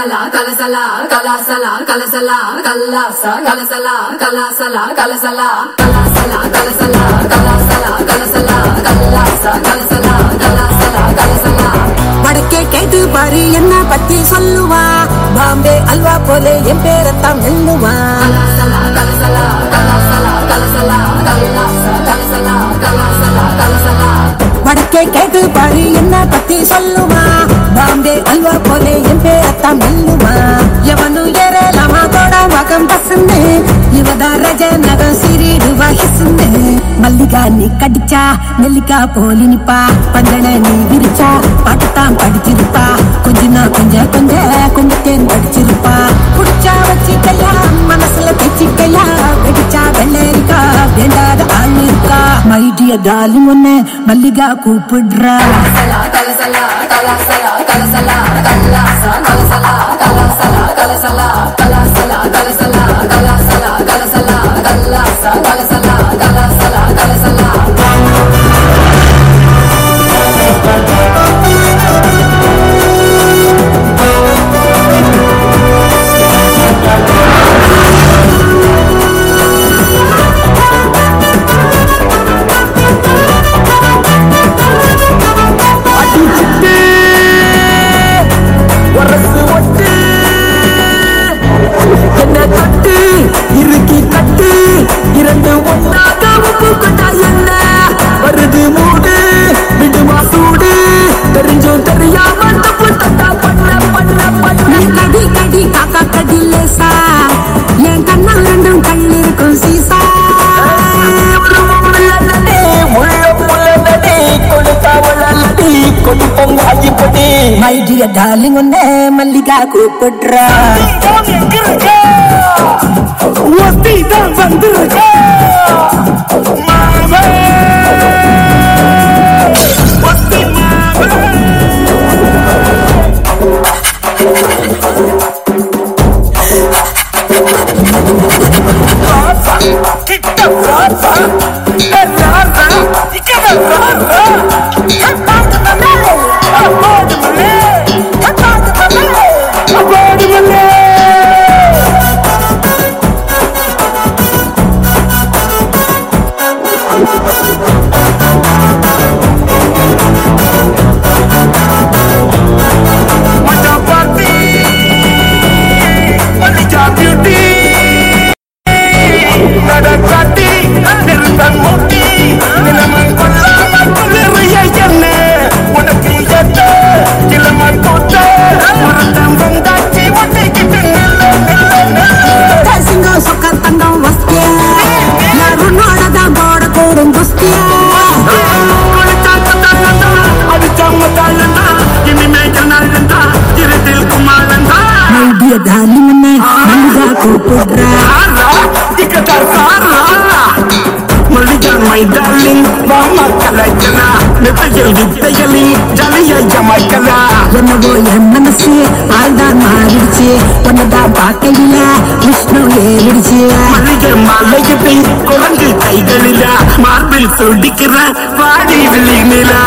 கலசலா கலசலா கலாசலா கலசலா கல்லாசா கலசலா கலாசலா கலசலா கலாசலா கலசலா கலாசலா கலசலா கல்லாசா கலசலா கலாசலா கலசலா வடக்கே கேட்டு பாரு என்ன பத்தி சொல்லுவா? பாம்பே அல்வா போலே என் பேரத்தான் எண்ணுவா తమిళమా ఎవను మల్లిగాన్ని కడిచా నెల్లికా పోలినిపా. పందణని విరిచా పట్టుతాం పడిచిరుపా కొంచెం కొంచె కొంచెం పడిచిరుపా కుడిచా వచ్చి కయ్యా గాలియ గాలి మొన్నే మల్లిగా కూపుడ్రా. తలసలా மைடிய டார்லிங் ஒன்னே மல்லிகா கூப்பிடுறா நடக்காட்டி Oh, oh, oh, oh. Mama கலாய்க்கலா நித்தையில் வித்தைகளில் ஜலிய என்னவோ என் மனசு ஆள்தான் மாறிடுச்சு. உன்னதான் பார்க்கையில விஷ்ணு ஏறிடுச்சு. மல்லிகை மலையத்தை குரங்கு கைகளில மார்பில் சொடிக்கிற பாடி விழி நிலா.